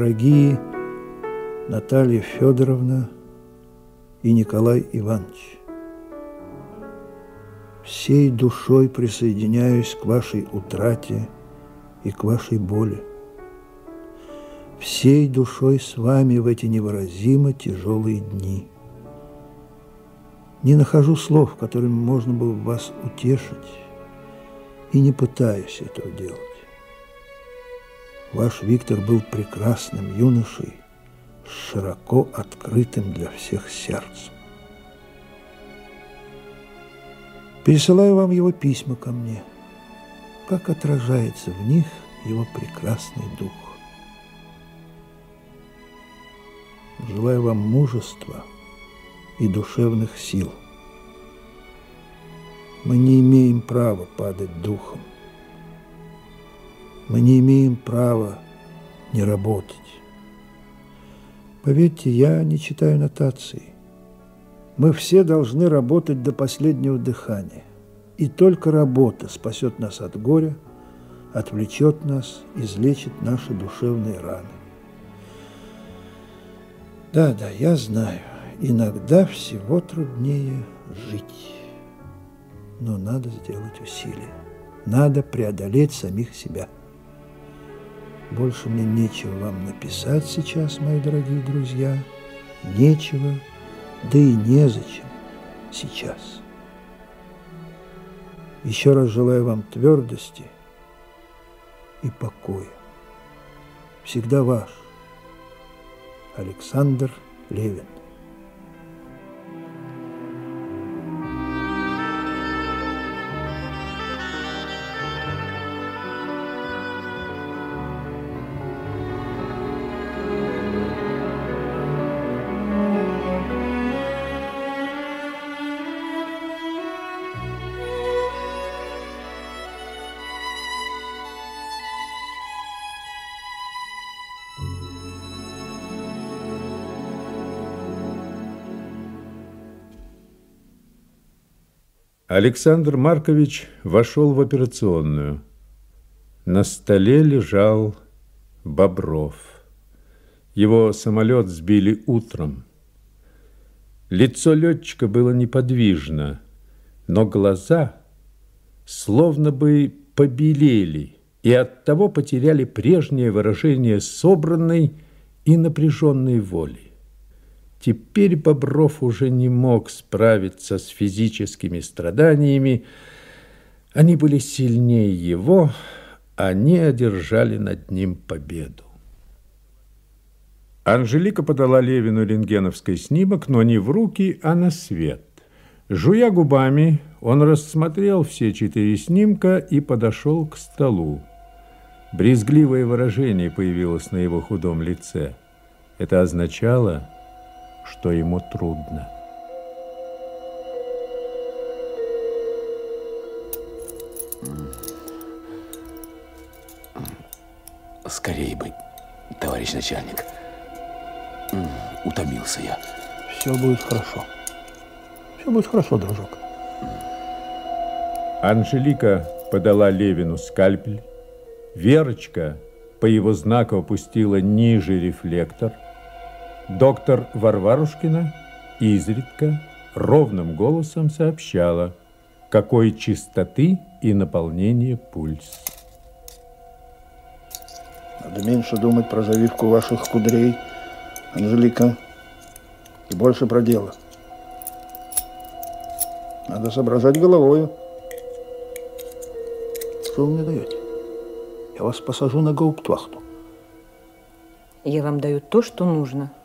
дорогие Наталья Федоровна и Николай Иванович. Всей душой присоединяюсь к вашей утрате и к вашей боли. Всей душой с вами в эти невыразимо тяжелые дни. Не нахожу слов, которыми можно было бы вас утешить, и не пытаюсь этого делать. Ваш Виктор был прекрасным юношей, широко открытым для всех сердцем. Пересылаю вам его письма ко мне, как отражается в них его прекрасный дух. Желаю вам мужества и душевных сил. Мы не имеем права падать духом. Мы не имеем права не работать. Поверьте, я не читаю нотации. Мы все должны работать до последнего дыхания. И только работа спасет нас от горя, отвлечет нас, излечит наши душевные раны. Да, да, я знаю, иногда всего труднее жить. Но надо сделать усилия. Надо преодолеть самих себя – больше мне нечего вам написать сейчас, мои дорогие друзья. Нечего, да и незачем сейчас. Еще раз желаю вам твердости и покоя. Всегда ваш Александр Левин. Александр Маркович вошел в операционную. На столе лежал Бобров. Его самолет сбили утром. Лицо летчика было неподвижно, но глаза словно бы побелели и оттого потеряли прежнее выражение собранной и напряженной воли. Теперь Бобров уже не мог справиться с физическими страданиями. Они были сильнее его, они одержали над ним победу. Анжелика подала Левину рентгеновский снимок, но не в руки, а на свет. Жуя губами, он рассмотрел все четыре снимка и подошел к столу. Брезгливое выражение появилось на его худом лице. Это означало, что ему трудно. Скорее бы, товарищ начальник. Утомился я. Все будет хорошо. Все будет хорошо, дружок. Анжелика подала Левину скальпель. Верочка по его знаку опустила ниже рефлектор – Доктор Варварушкина изредка ровным голосом сообщала, какой чистоты и наполнения пульс. Надо меньше думать про завивку ваших кудрей, Анжелика, и больше про дело. Надо соображать головою. Что вы мне даете? Я вас посажу на гауптвахту. Я вам даю то, что нужно –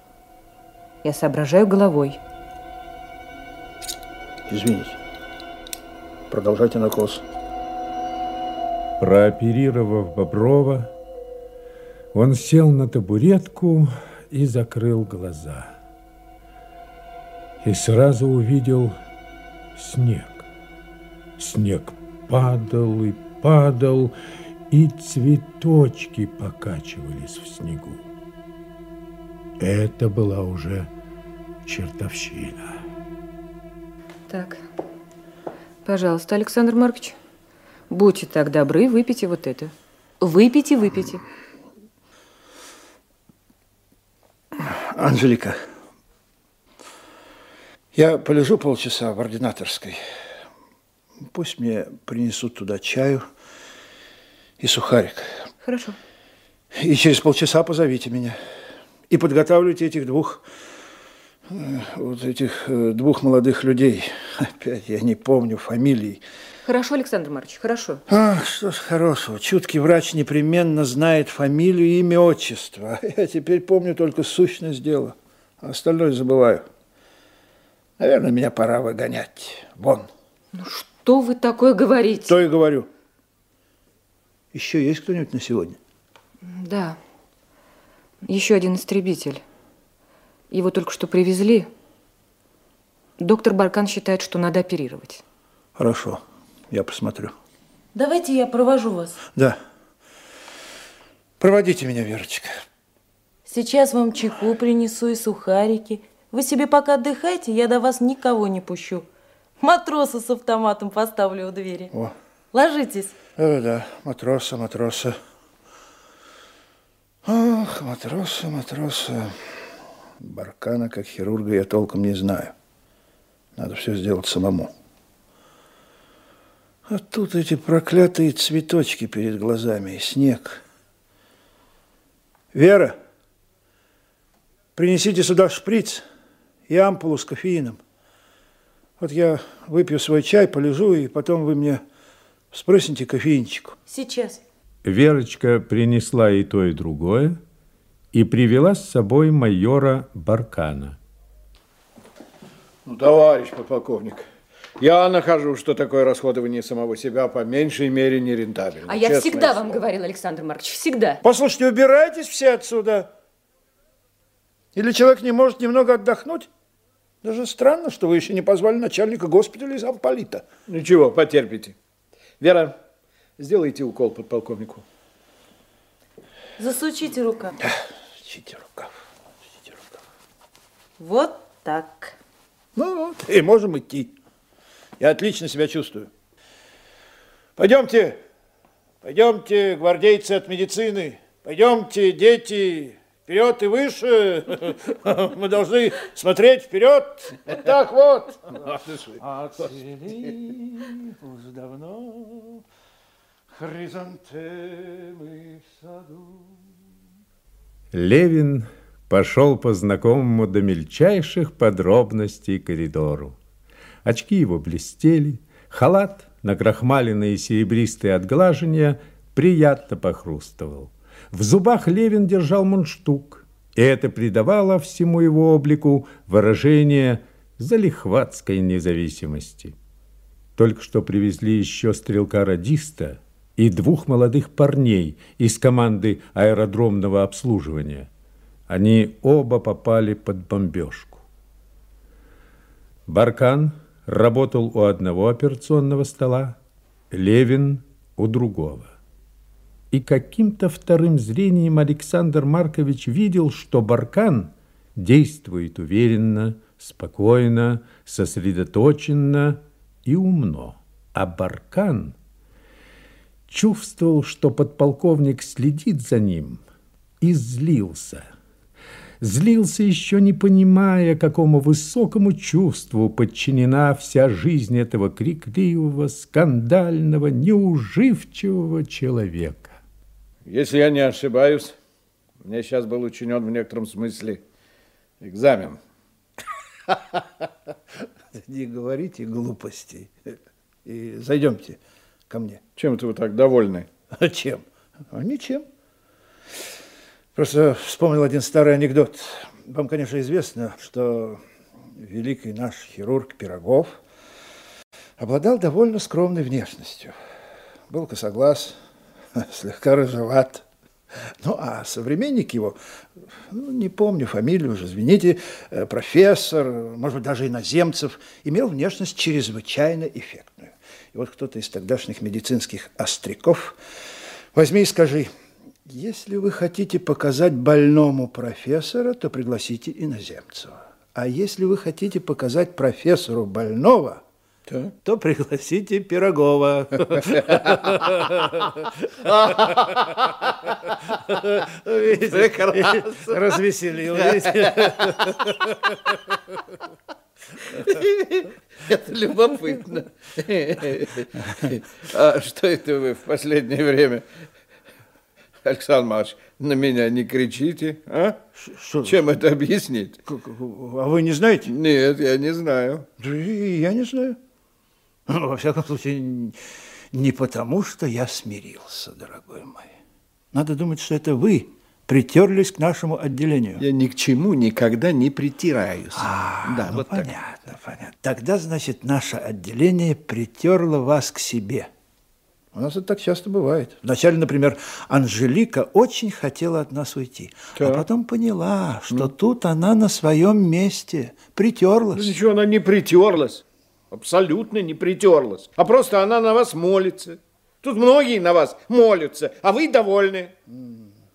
я соображаю головой. Извините. Продолжайте накос. Прооперировав Боброва, он сел на табуретку и закрыл глаза. И сразу увидел снег. Снег падал и падал, и цветочки покачивались в снегу. Это была уже Чертовщина. Так. Пожалуйста, Александр Маркович, будьте так добры, выпейте вот это. Выпейте, выпейте. Анжелика, я полежу полчаса в ординаторской. Пусть мне принесут туда чаю и сухарик. Хорошо. И через полчаса позовите меня. И подготавливайте этих двух вот этих э, двух молодых людей. Опять я не помню фамилий. Хорошо, Александр Марович, хорошо. А, что с хорошего. Чуткий врач непременно знает фамилию, имя, отчество. Я теперь помню только сущность дела. А остальное забываю. Наверное, меня пора выгонять. Вон. Ну что вы такое говорите? То и говорю. Еще есть кто-нибудь на сегодня? Да. Еще один истребитель. Его только что привезли. Доктор Баркан считает, что надо оперировать. Хорошо. Я посмотрю. Давайте я провожу вас. Да. Проводите меня, Верочка. Сейчас вам чайку принесу и сухарики. Вы себе пока отдыхайте, я до вас никого не пущу. Матроса с автоматом поставлю у двери. О. Ложитесь. Э, да, да, матроса, матроса. Ах, матроса, матроса. Баркана как хирурга я толком не знаю. Надо все сделать самому. А тут эти проклятые цветочки перед глазами и снег. Вера, принесите сюда шприц и ампулу с кофеином. Вот я выпью свой чай, полежу, и потом вы мне спросите кофеинчику. Сейчас. Верочка принесла и то, и другое, и привела с собой майора Баркана. Ну, товарищ подполковник, я нахожу, что такое расходование самого себя по меньшей мере нерентабельно. А я всегда слово. вам говорил, Александр Маркович, всегда. Послушайте, убирайтесь все отсюда. Или человек не может немного отдохнуть? Даже странно, что вы еще не позвали начальника госпиталя из Амполита. Ничего, потерпите. Вера, сделайте укол подполковнику. Засучите рукав. Да. Чистите рукав. Чистите рукав. Вот так. Ну, ну и можем идти. Я отлично себя чувствую. Пойдемте, пойдемте, гвардейцы от медицины. Пойдемте, дети, вперед и выше. Мы должны смотреть вперед. Вот так вот. Отцвели давно хризантемы в саду. Левин пошел по знакомому до мельчайших подробностей коридору. Очки его блестели, халат, на и серебристые отглажения приятно похрустывал. В зубах Левин держал мундштук, и это придавало всему его облику выражение залихватской независимости. Только что привезли еще стрелка-радиста – и двух молодых парней из команды аэродромного обслуживания. Они оба попали под бомбежку. Баркан работал у одного операционного стола, Левин – у другого. И каким-то вторым зрением Александр Маркович видел, что Баркан действует уверенно, спокойно, сосредоточенно и умно, а Баркан – чувствовал, что подполковник следит за ним, и злился. Злился, еще не понимая, какому высокому чувству подчинена вся жизнь этого крикливого, скандального, неуживчивого человека. Если я не ошибаюсь, мне сейчас был учинен в некотором смысле экзамен. Не говорите глупостей и зайдемте ко мне. Чем ты вы так довольны? А чем? А ничем. Просто вспомнил один старый анекдот. Вам, конечно, известно, что великий наш хирург Пирогов обладал довольно скромной внешностью. Был косоглаз, слегка рыжеват. Ну, а современник его, ну, не помню фамилию уже, извините, э, профессор, может быть, даже иноземцев, имел внешность чрезвычайно эффектную. И вот кто-то из тогдашних медицинских остряков возьми и скажи, если вы хотите показать больному профессора, то пригласите иноземцева. А если вы хотите показать профессору больного, то, то пригласите Пирогова. Прекрасно. Развеселил. Это любопытно. А что это вы в последнее время, Александр Марч, на меня не кричите, а? Что? Чем это объяснить? А вы не знаете? Нет, я не знаю. Я не знаю. Ну, во всяком случае, не потому, что я смирился, дорогой мой. Надо думать, что это вы притерлись к нашему отделению. Я ни к чему никогда не притираюсь. А, да, ну вот понятно, так. понятно. Тогда, значит, наше отделение притерло вас к себе. У нас это так часто бывает. Вначале, например, Анжелика очень хотела от нас уйти, да. а потом поняла, что ну. тут она на своем месте притерлась. Да ничего, она не притерлась. Абсолютно не притерлась. А просто она на вас молится. Тут многие на вас молятся, а вы довольны.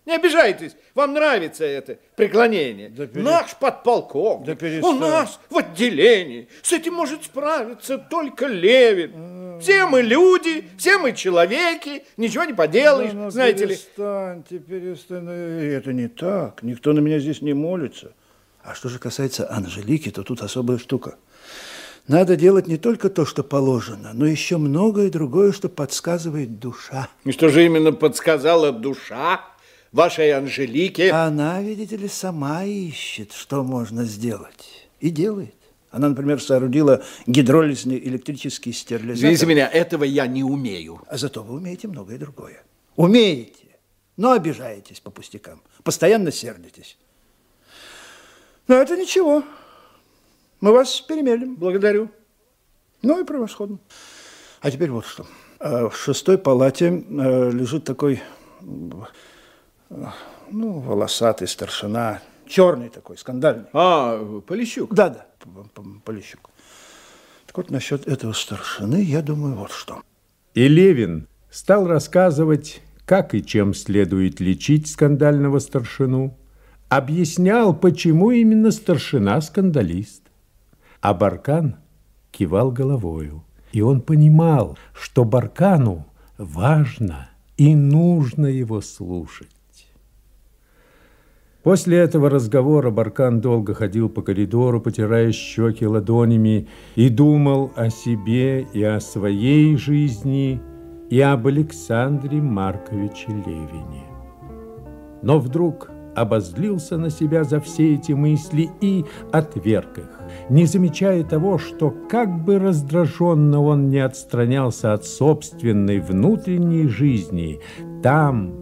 Не обижайтесь, вам нравится это преклонение. Да пере... Наш подполковник, да перестань. у нас в отделении, с этим может справиться только Левин. Все мы люди, все мы человеки, ничего не поделаешь, да, ну, знаете перестаньте, ли. Перестаньте, перестаньте, ну, это не так, никто на меня здесь не молится. А что же касается Анжелики, то тут особая штука. Надо делать не только то, что положено, но еще многое другое, что подсказывает душа. И что же именно подсказала душа? вашей Анжелике. Она, видите ли, сама ищет, что можно сделать. И делает. Она, например, соорудила гидролизный электрический стерилизатор. Извините меня, этого я не умею. А зато вы умеете многое другое. Умеете, но обижаетесь по пустякам. Постоянно сердитесь. Но это ничего. Мы вас перемелим. Благодарю. Ну и превосходно. А теперь вот что. А в шестой палате э, лежит такой ну, волосатый старшина, черный такой, скандальный. А, Полищук? Да, да, Полищук. Так вот, насчет этого старшины, я думаю, вот что. И Левин стал рассказывать, как и чем следует лечить скандального старшину, объяснял, почему именно старшина скандалист. А Баркан кивал головою, и он понимал, что Баркану важно и нужно его слушать. После этого разговора Баркан долго ходил по коридору, потирая щеки ладонями, и думал о себе и о своей жизни, и об Александре Марковиче Левине. Но вдруг обозлился на себя за все эти мысли и отверг их, не замечая того, что как бы раздраженно он не отстранялся от собственной внутренней жизни, там,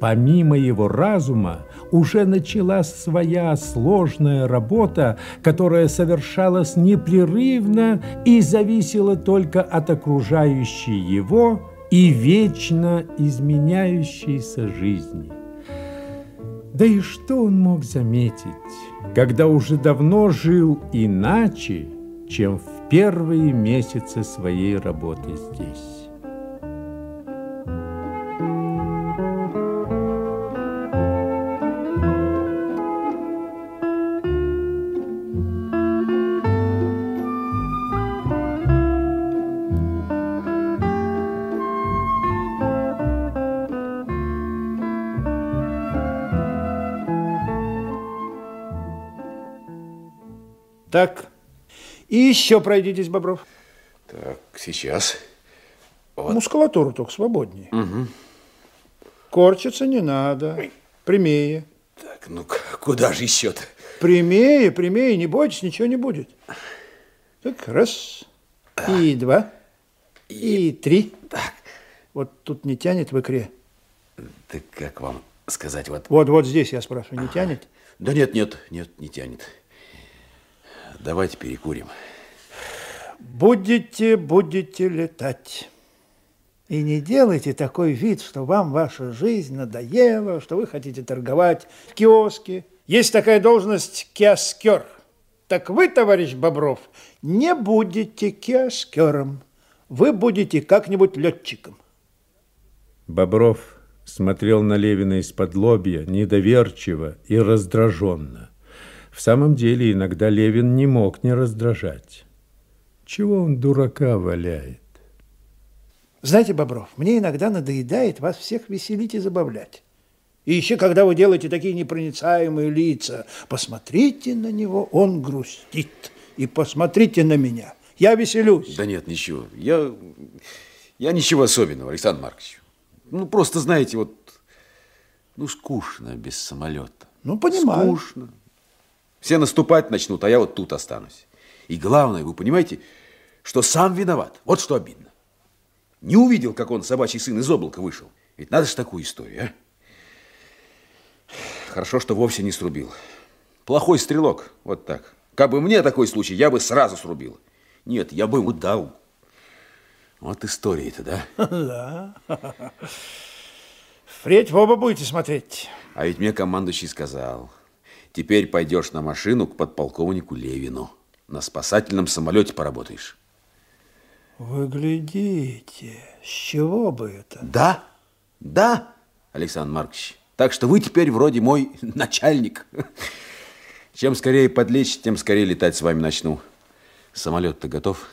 помимо его разума, уже начала своя сложная работа, которая совершалась непрерывно и зависела только от окружающей его и вечно изменяющейся жизни. Да и что он мог заметить, когда уже давно жил иначе, чем в первые месяцы своей работы здесь? еще пройдитесь, Бобров. Так, сейчас. Вот. Мускулатуру только свободнее. Угу. Корчиться не надо. Ой. Прямее. Так, ну куда же еще-то? Прямее, прямее, не бойтесь, ничего не будет. Так, раз, а. и два, и, и три. Так. Вот тут не тянет в икре. Да как вам сказать? Вот вот, вот здесь я спрашиваю, не ага. тянет? Да нет, нет, нет, не тянет. Давайте перекурим будете, будете летать. И не делайте такой вид, что вам ваша жизнь надоела, что вы хотите торговать в киоске. Есть такая должность киоскер. Так вы, товарищ Бобров, не будете киоскером. Вы будете как-нибудь летчиком. Бобров смотрел на Левина из-под лобья недоверчиво и раздраженно. В самом деле иногда Левин не мог не раздражать. Чего он дурака валяет? Знаете, Бобров, мне иногда надоедает вас всех веселить и забавлять. И еще, когда вы делаете такие непроницаемые лица, посмотрите на него, он грустит. И посмотрите на меня, я веселюсь. Да нет, ничего. Я, я ничего особенного, Александр Маркович. Ну, просто, знаете, вот, ну, скучно без самолета. Ну, понимаю. Скучно. Все наступать начнут, а я вот тут останусь. И главное, вы понимаете, что сам виноват. Вот что обидно. Не увидел, как он, собачий сын, из облака вышел. Ведь надо же такую историю, а? Хорошо, что вовсе не срубил. Плохой стрелок, вот так. Как бы мне такой случай, я бы сразу срубил. Нет, я бы ему дал. Вот история-то, да? Да. Впредь в оба будете смотреть. А ведь мне командующий сказал, теперь пойдешь на машину к подполковнику Левину на спасательном самолете поработаешь. Выглядите, с чего бы это? Да, да, Александр Маркович. Так что вы теперь вроде мой начальник. Чем скорее подлечь, тем скорее летать с вами начну. Самолет-то готов?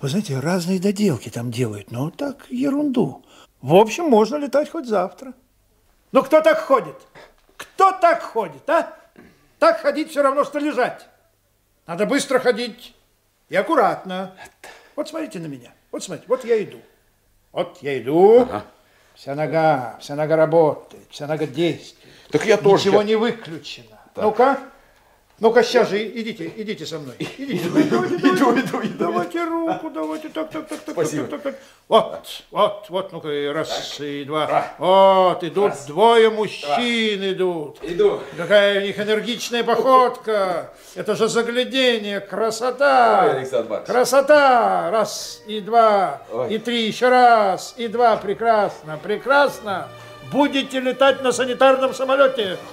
Вы знаете, разные доделки там делают, но так ерунду. В общем, можно летать хоть завтра. Но кто так ходит? Кто так ходит, а? Так ходить все равно, что лежать. Надо быстро ходить и аккуратно. Вот смотрите на меня. Вот смотрите, вот я иду. Вот я иду. Ага. Вся нога, вся нога работает, вся нога действует. Так я тоже. Ничего я... не выключено. Так. Ну-ка. Ну-ка, сейчас же идите, идите со мной. Идите. Иду, иду, иду. Давайте руку, давайте. Так, так, так, так, так, так, так. Вот, вот, вот, ну-ка, раз и два. Вот, идут двое мужчин идут. Иду. Какая у них энергичная походка. Это же заглядение, красота. Красота. Раз и два, и три, еще раз, и два. Прекрасно, прекрасно. Будете летать на санитарном самолете.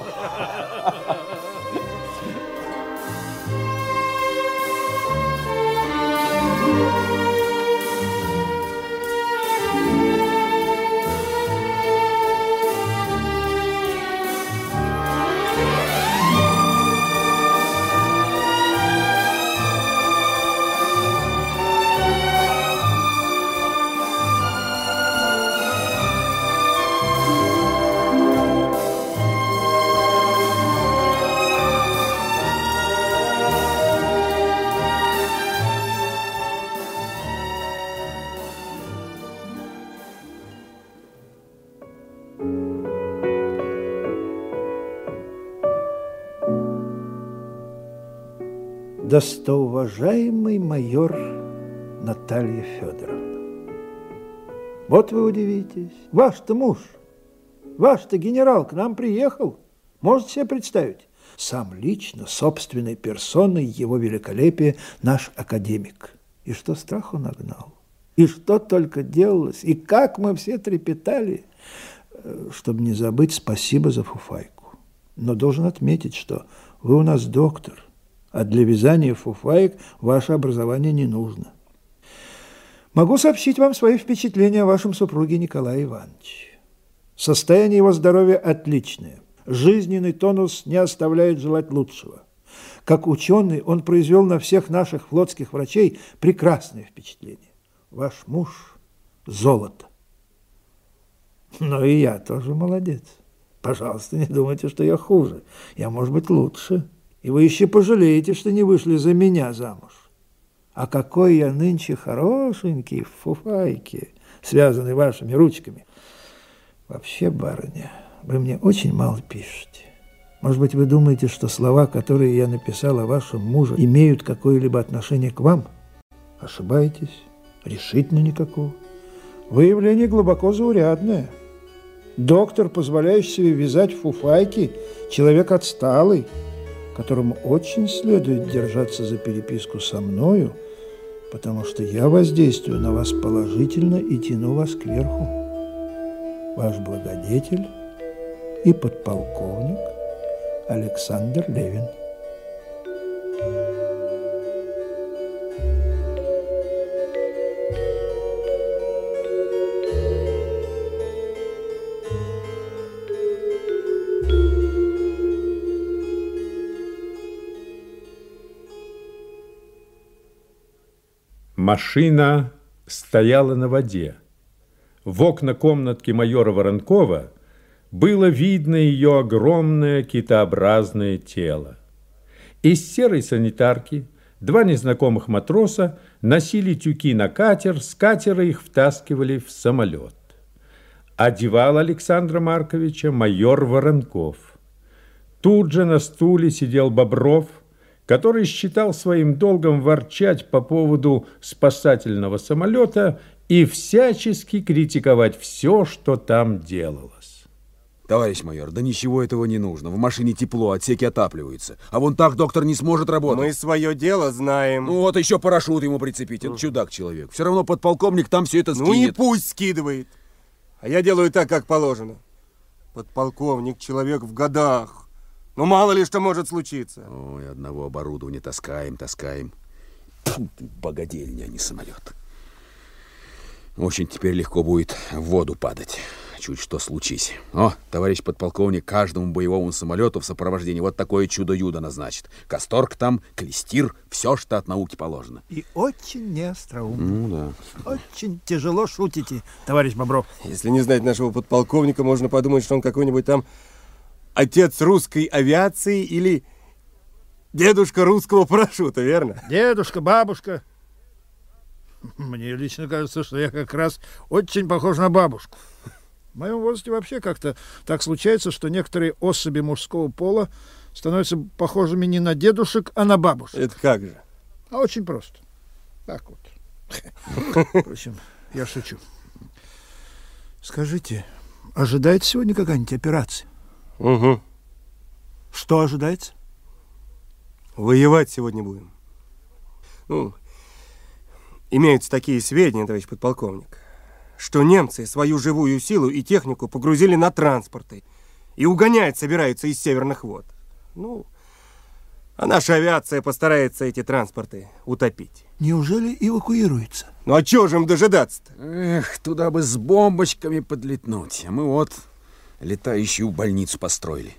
достоуважаемый майор Наталья Федоровна. Вот вы удивитесь. Ваш-то муж, ваш-то генерал к нам приехал. Можете себе представить? Сам лично, собственной персоной его великолепие наш академик. И что страху нагнал? И что только делалось? И как мы все трепетали? Чтобы не забыть, спасибо за фуфайку. Но должен отметить, что вы у нас доктор – а для вязания фуфаек ваше образование не нужно. Могу сообщить вам свои впечатления о вашем супруге Николае Ивановиче. Состояние его здоровья отличное. Жизненный тонус не оставляет желать лучшего. Как ученый он произвел на всех наших флотских врачей прекрасное впечатление. Ваш муж – золото. Но и я тоже молодец. Пожалуйста, не думайте, что я хуже. Я, может быть, лучше и вы еще пожалеете, что не вышли за меня замуж. А какой я нынче хорошенький в фуфайке, связанный вашими ручками. Вообще, барыня, вы мне очень мало пишете. Может быть, вы думаете, что слова, которые я написал о вашем муже, имеют какое-либо отношение к вам? Ошибаетесь. Решительно никакого. Выявление глубоко заурядное. Доктор, позволяющий себе вязать фуфайки, человек отсталый которому очень следует держаться за переписку со мною, потому что я воздействую на вас положительно и тяну вас кверху. Ваш благодетель и подполковник Александр Левин. Машина стояла на воде. В окна комнатки майора Воронкова было видно ее огромное китообразное тело. Из серой санитарки два незнакомых матроса носили тюки на катер, с катера их втаскивали в самолет. Одевал Александра Марковича майор Воронков. Тут же на стуле сидел Бобров – который считал своим долгом ворчать по поводу спасательного самолета и всячески критиковать все, что там делалось. Товарищ майор, да ничего этого не нужно. В машине тепло, отсеки отапливаются. А вон так доктор не сможет работать. Мы свое дело знаем. Ну вот еще парашют ему прицепить. Он чудак человек. Все равно подполковник там все это ну скинет. Ну и пусть скидывает. А я делаю так, как положено. Подполковник человек в годах. Ну, мало ли что может случиться. Ой, одного оборудования таскаем, таскаем. Фу ты, богадельня, а не самолет. Очень теперь легко будет в воду падать. Чуть что случись. О, товарищ подполковник, каждому боевому самолету в сопровождении вот такое чудо-юдо назначит. Касторг там, клестир, все, что от науки положено. И очень неостроумно. Ну да. Очень тяжело шутите, товарищ Бобров. Если не знать нашего подполковника, можно подумать, что он какой-нибудь там отец русской авиации или дедушка русского парашюта, верно? Дедушка, бабушка. Мне лично кажется, что я как раз очень похож на бабушку. В моем возрасте вообще как-то так случается, что некоторые особи мужского пола становятся похожими не на дедушек, а на бабушек. Это как же? А очень просто. Так вот. В общем, я шучу. Скажите, ожидает сегодня какая-нибудь операция? Угу. Что ожидается? Воевать сегодня будем. Ну, имеются такие сведения, товарищ подполковник, что немцы свою живую силу и технику погрузили на транспорты и угонять собираются из северных вод. Ну, а наша авиация постарается эти транспорты утопить. Неужели эвакуируется? Ну а чего же им дожидаться-то? Эх, туда бы с бомбочками подлетнуть. А мы вот летающую больницу построили.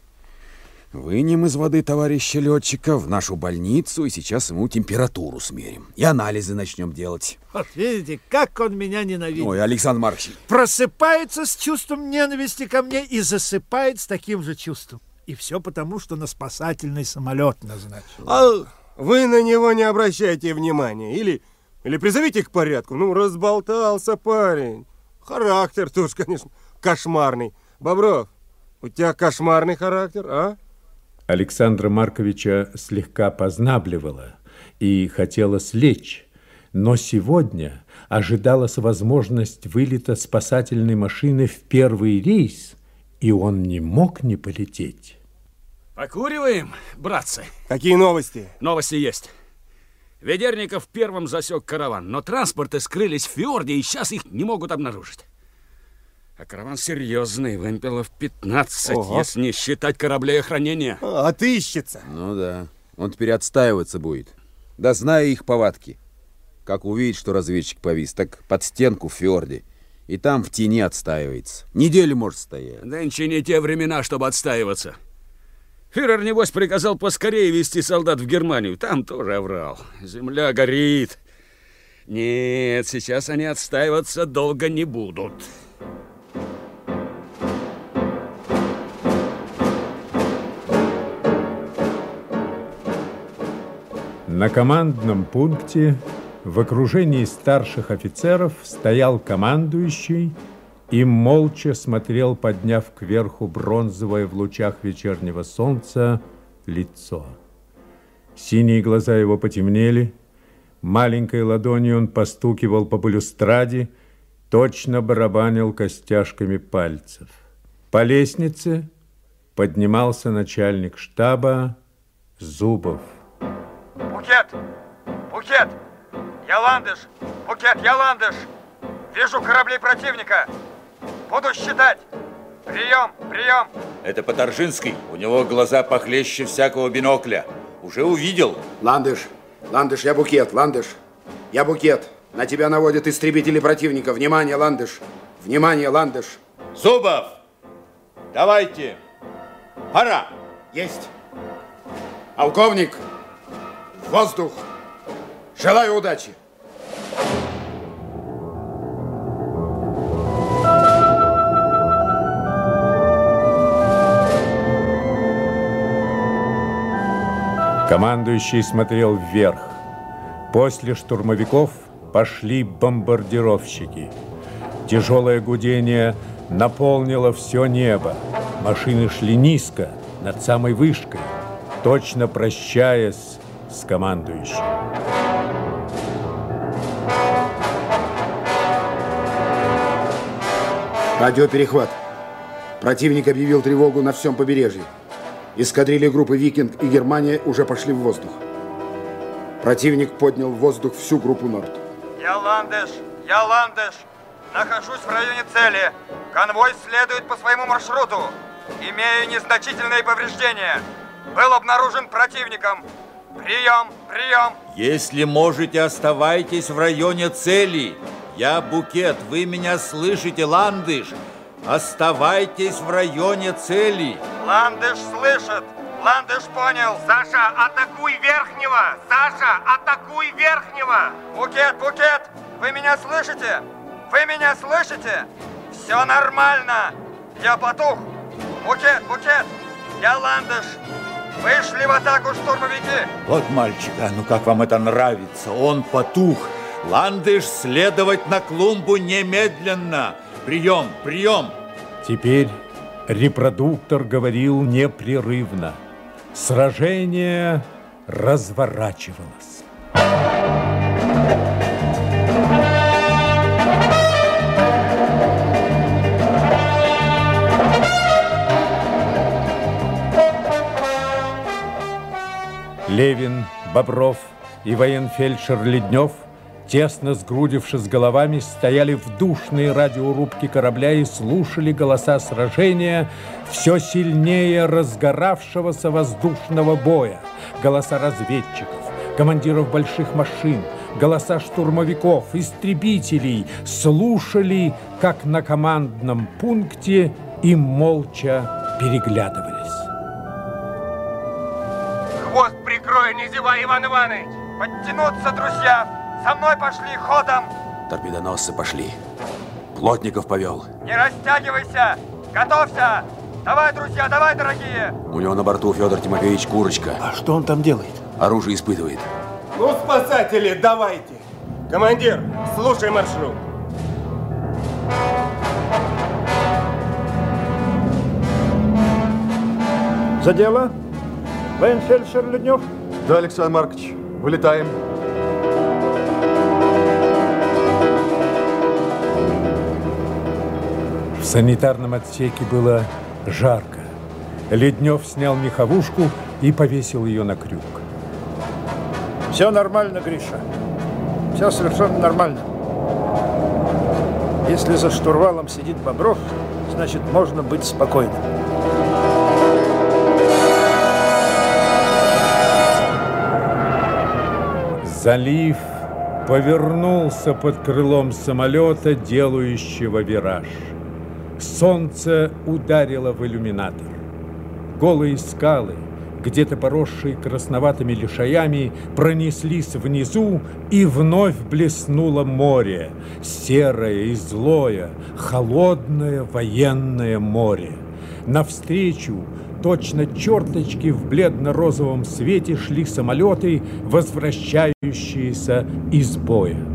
Вынем из воды товарища летчика в нашу больницу, и сейчас ему температуру смерим. И анализы начнем делать. Вот видите, как он меня ненавидит. Ой, Александр Маркович. Просыпается с чувством ненависти ко мне и засыпает с таким же чувством. И все потому, что на спасательный самолет назначил. А вы на него не обращайте внимания. Или, или призовите к порядку. Ну, разболтался парень. Характер тоже, конечно, кошмарный. Бобров, у тебя кошмарный характер, а? Александра Марковича слегка познабливала и хотела слечь, но сегодня ожидалась возможность вылета спасательной машины в первый рейс, и он не мог не полететь. Покуриваем, братцы? Какие новости? Новости есть. Ведерников первым засек караван, но транспорты скрылись в фьорде, и сейчас их не могут обнаружить. А караван серьезный, вымпелов 15, Ого. если не считать кораблей охранения. А, отыщется. Ну да, он теперь отстаиваться будет. Да зная их повадки. Как увидит, что разведчик На командном пункте в окружении старших офицеров стоял командующий и молча смотрел, подняв кверху бронзовое в лучах вечернего солнца лицо. Синие глаза его потемнели, маленькой ладонью он постукивал по балюстраде, точно барабанил костяшками пальцев. По лестнице поднимался начальник штаба Зубов. Букет, букет, я Ландыш, Букет, я Ландыш. Вижу корабли противника! Буду считать! Прием, прием! Это Поторжинский. У него глаза похлеще всякого бинокля. Уже увидел. Ландыш, Ландыш, я Букет, Ландыш. Я Букет. На тебя наводят истребители противника. Внимание, Ландыш. Внимание, Ландыш. Зубов, давайте. Пора. Есть. Полковник воздух. Желаю удачи. Командующий смотрел вверх. После штурмовиков пошли бомбардировщики. Тяжелое гудение наполнило все небо. Машины шли низко, над самой вышкой, точно прощаясь с командующим. Радиоперехват. Противник объявил тревогу на всем побережье. Эскадрильи группы «Викинг» и «Германия» уже пошли в воздух. Противник поднял в воздух всю группу «Норд». Я Ландыш, я Ландыш. Нахожусь в районе цели. Конвой следует по своему маршруту. Имею незначительные повреждения. Был обнаружен противником. Прием, прием! Если можете, оставайтесь в районе цели. Я букет, вы меня слышите, Ландыш? Оставайтесь в районе цели. Ландыш слышит. Ландыш понял. Саша, атакуй верхнего! Саша, атакуй верхнего! Букет, букет! Вы меня слышите? Вы меня слышите? Все нормально! Я потух! Букет, букет! Я ландыш! Вышли в атаку штурмовики! Вот мальчик, а ну как вам это нравится? Он потух. Ландыш, следовать на клумбу немедленно. Прием, прием. Теперь репродуктор говорил непрерывно. Сражение разворачивалось. Левин, Бобров и военфельдшер Леднев, тесно сгрудившись головами, стояли в душной радиорубке корабля и слушали голоса сражения все сильнее разгоравшегося воздушного боя, голоса разведчиков, командиров больших машин, голоса штурмовиков, истребителей слушали, как на командном пункте, и молча переглядывали. прикрою, не зевай, Иван Иванович! Подтянуться, друзья! Со мной пошли, ходом! Торпедоносцы пошли. Плотников повел. Не растягивайся! Готовься! Давай, друзья, давай, дорогие! У него на борту Федор Тимофеевич Курочка. А что он там делает? Оружие испытывает. Ну, спасатели, давайте! Командир, слушай маршрут. За дело, военфельдшер Леднев. Да, Александр Маркович, вылетаем. В санитарном отсеке было жарко. Леднев снял меховушку и повесил ее на крюк. Все нормально, Гриша. Все совершенно нормально. Если за штурвалом сидит Бобров, значит, можно быть спокойным. залив, повернулся под крылом самолета, делающего вираж. Солнце ударило в иллюминатор. Голые скалы, где-то поросшие красноватыми лишаями, пронеслись внизу, и вновь блеснуло море, серое и злое, холодное военное море. Навстречу Точно черточки в бледно-розовом свете шли самолеты, возвращающиеся из боя.